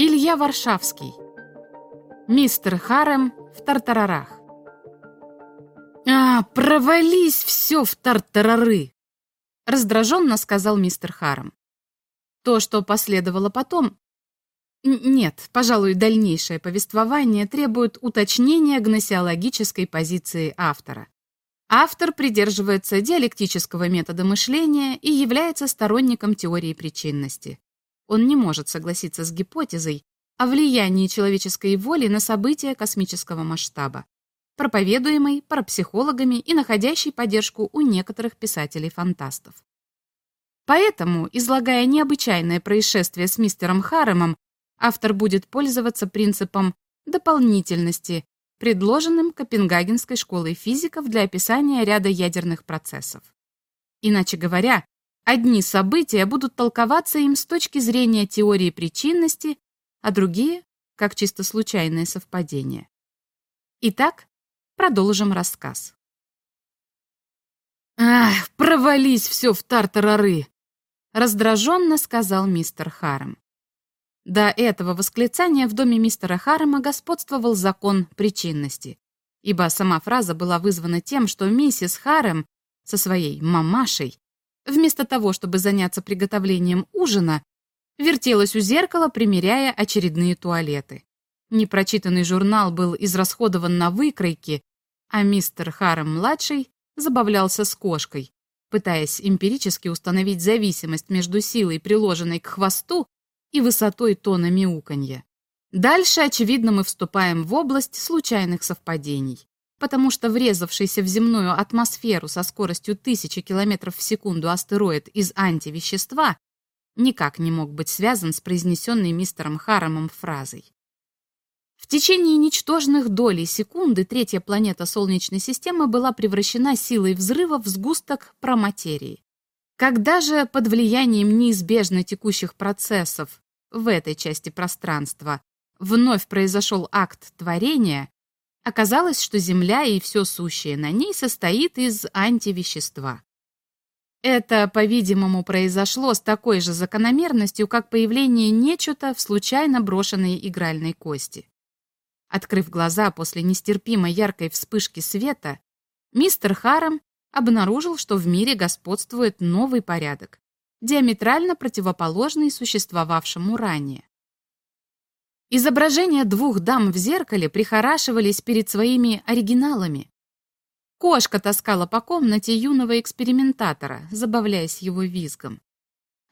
Илья Варшавский. Мистер Харем в тартарарах. «А, провались все в тартарары!» раздраженно сказал мистер Харем. То, что последовало потом... Нет, пожалуй, дальнейшее повествование требует уточнения гносеологической позиции автора. Автор придерживается диалектического метода мышления и является сторонником теории причинности. Он не может согласиться с гипотезой о влиянии человеческой воли на события космического масштаба, проповедуемой парапсихологами и находящей поддержку у некоторых писателей-фантастов. Поэтому, излагая необычайное происшествие с мистером Харемом, автор будет пользоваться принципом дополнительности, предложенным Копенгагенской школой физиков для описания ряда ядерных процессов. Иначе говоря, Одни события будут толковаться им с точки зрения теории причинности, а другие — как чисто случайное совпадение. Итак, продолжим рассказ. «Ах, провались все в тартарары!» — раздраженно сказал мистер Харем. До этого восклицания в доме мистера Харема господствовал закон причинности, ибо сама фраза была вызвана тем, что миссис Харем со своей мамашей вместо того, чтобы заняться приготовлением ужина, вертелась у зеркала, примеряя очередные туалеты. Непрочитанный журнал был израсходован на выкройки, а мистер Харем-младший забавлялся с кошкой, пытаясь эмпирически установить зависимость между силой, приложенной к хвосту, и высотой тона мяуканья. Дальше, очевидно, мы вступаем в область случайных совпадений потому что врезавшийся в земную атмосферу со скоростью тысячи километров в секунду астероид из антивещества никак не мог быть связан с произнесенной мистером Харамом фразой. В течение ничтожных долей секунды третья планета Солнечной системы была превращена силой взрыва в сгусток проматерии. Когда же под влиянием неизбежно текущих процессов в этой части пространства вновь произошел акт творения, Оказалось, что Земля и все сущее на ней состоит из антивещества. Это, по-видимому, произошло с такой же закономерностью, как появление нечто в случайно брошенной игральной кости. Открыв глаза после нестерпимо яркой вспышки света, мистер Харрам обнаружил, что в мире господствует новый порядок, диаметрально противоположный существовавшему ранее. Изображения двух дам в зеркале прихорашивались перед своими оригиналами. Кошка таскала по комнате юного экспериментатора, забавляясь его визгом.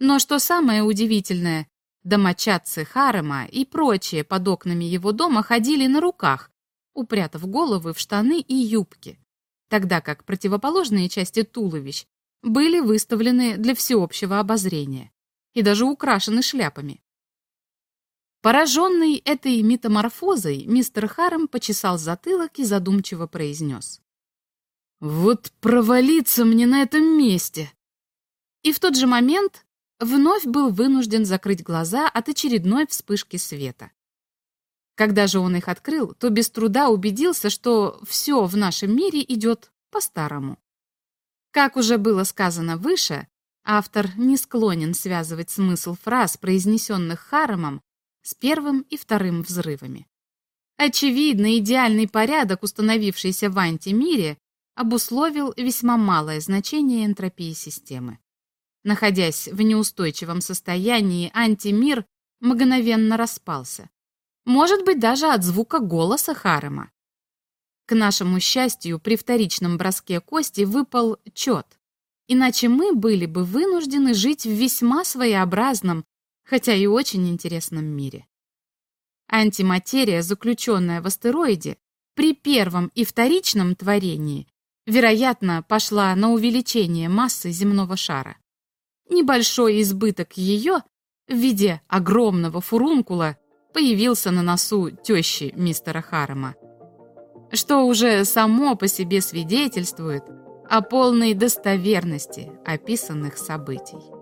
Но что самое удивительное, домочадцы Харема и прочие под окнами его дома ходили на руках, упрятав головы в штаны и юбки, тогда как противоположные части туловищ были выставлены для всеобщего обозрения и даже украшены шляпами. Пораженный этой метаморфозой, мистер Харем почесал затылок и задумчиво произнес. «Вот провалиться мне на этом месте!» И в тот же момент вновь был вынужден закрыть глаза от очередной вспышки света. Когда же он их открыл, то без труда убедился, что все в нашем мире идет по-старому. Как уже было сказано выше, автор не склонен связывать смысл фраз, произнесенных Харемом, с первым и вторым взрывами. Очевидно, идеальный порядок, установившийся в антимире, обусловил весьма малое значение энтропии системы. Находясь в неустойчивом состоянии, антимир мгновенно распался. Может быть, даже от звука голоса Харема. К нашему счастью, при вторичном броске кости выпал чет. Иначе мы были бы вынуждены жить в весьма своеобразном хотя и очень интересном мире. Антиматерия, заключенная в астероиде, при первом и вторичном творении, вероятно, пошла на увеличение массы земного шара. Небольшой избыток ее в виде огромного фурункула появился на носу тещи мистера Харема, что уже само по себе свидетельствует о полной достоверности описанных событий.